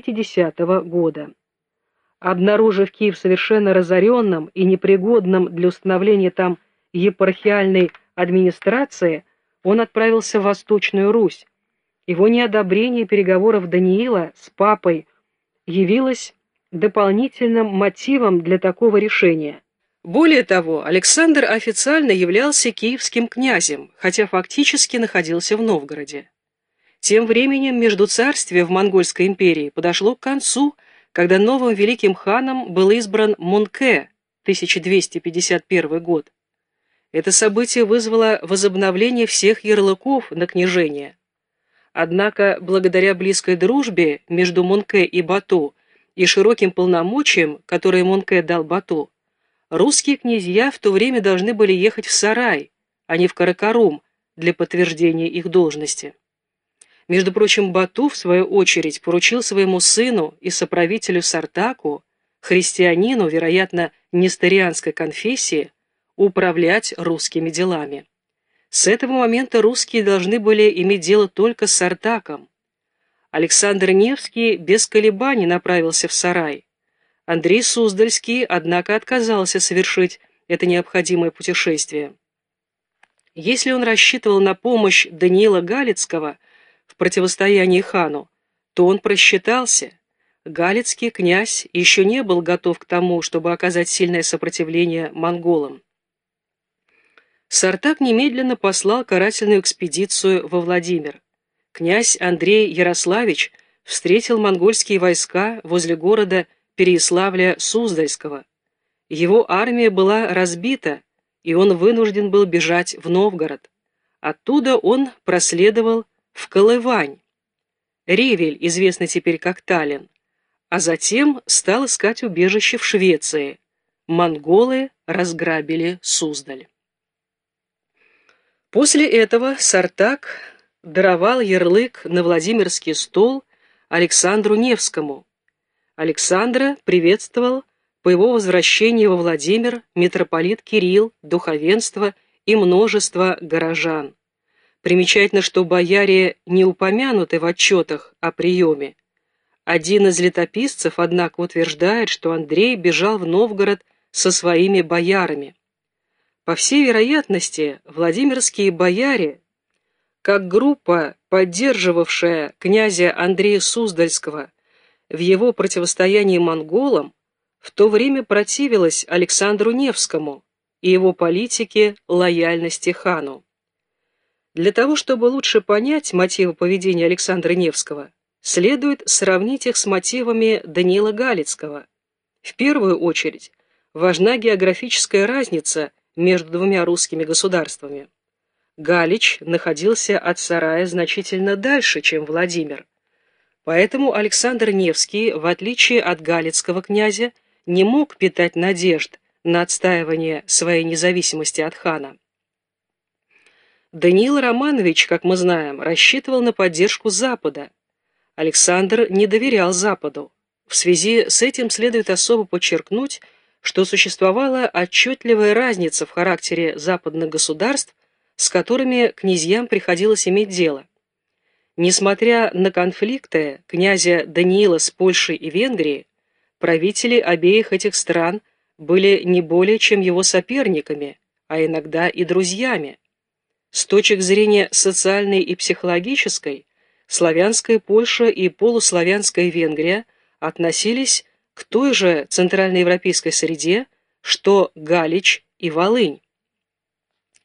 1050 года. Обнаружив Киев совершенно разоренным и непригодным для установления там епархиальной администрации, он отправился в Восточную Русь. Его неодобрение переговоров Даниила с папой явилось дополнительным мотивом для такого решения. Более того, Александр официально являлся киевским князем, хотя фактически находился в Новгороде. Тем временем междуцарствие в Монгольской империи подошло к концу, когда новым великим ханом был избран Мунке, 1251 год. Это событие вызвало возобновление всех ярлыков на княжение. Однако, благодаря близкой дружбе между Мунке и Бату и широким полномочиям, которые Мунке дал Бату, русские князья в то время должны были ехать в Сарай, а не в Каракарум для подтверждения их должности. Между прочим, Бату, в свою очередь, поручил своему сыну и соправителю Сартаку, христианину, вероятно, несторианской конфессии, управлять русскими делами. С этого момента русские должны были иметь дело только с Сартаком. Александр Невский без колебаний направился в Сарай. Андрей Суздальский, однако, отказался совершить это необходимое путешествие. Если он рассчитывал на помощь Даниила Галицкого в противостоянии хану, то он просчитался. Галицкий князь еще не был готов к тому, чтобы оказать сильное сопротивление монголам. Сартак немедленно послал карательную экспедицию во Владимир. Князь Андрей Ярославич встретил монгольские войска возле города Переяславля-Суздальского. Его армия была разбита, и он вынужден был бежать в Новгород. Оттуда он проследовал в Колывань. Ревель, известный теперь как Таллин, а затем стал искать убежище в Швеции. Монголы разграбили Суздаль. После этого Сартак даровал ярлык на Владимирский стол Александру Невскому, Александра приветствовал по его возвращении во Владимир митрополит Кирилл, духовенство и множество горожан. Примечательно, что бояре не упомянуты в отчетах о приеме. Один из летописцев, однако, утверждает, что Андрей бежал в Новгород со своими боярами. По всей вероятности, владимирские бояре, как группа, поддерживавшая князя Андрея Суздальского в его противостоянии монголам в то время противилась Александру Невскому и его политике лояльности хану. Для того, чтобы лучше понять мотивы поведения Александра Невского, следует сравнить их с мотивами Даниила Галицкого. В первую очередь важна географическая разница между двумя русскими государствами. Галич находился от Сарая значительно дальше, чем Владимир, Поэтому Александр Невский, в отличие от галицкого князя, не мог питать надежд на отстаивание своей независимости от хана. Даниил Романович, как мы знаем, рассчитывал на поддержку Запада. Александр не доверял Западу. В связи с этим следует особо подчеркнуть, что существовала отчетливая разница в характере западных государств, с которыми князьям приходилось иметь дело. Несмотря на конфликты князя Даниила с Польшей и Венгрией, правители обеих этих стран были не более чем его соперниками, а иногда и друзьями. С точек зрения социальной и психологической, славянская Польша и полуславянская Венгрия относились к той же центральноевропейской среде, что Галич и Волынь.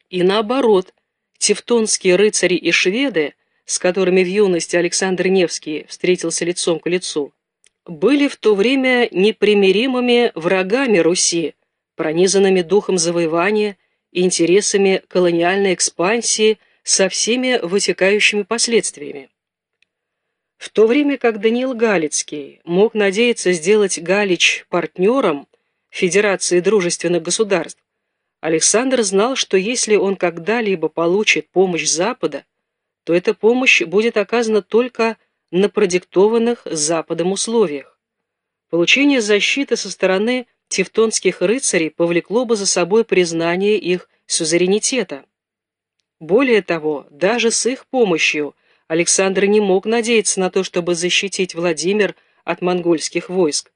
И наоборот, тевтонские рыцари и шведы с которыми в юности Александр Невский встретился лицом к лицу, были в то время непримиримыми врагами Руси, пронизанными духом завоевания интересами колониальной экспансии со всеми вытекающими последствиями. В то время как Даниил Галицкий мог надеяться сделать Галич партнером Федерации дружественных государств, Александр знал, что если он когда-либо получит помощь Запада, то эта помощь будет оказана только на продиктованных Западом условиях. Получение защиты со стороны тевтонских рыцарей повлекло бы за собой признание их сюзеренитета. Более того, даже с их помощью Александр не мог надеяться на то, чтобы защитить Владимир от монгольских войск,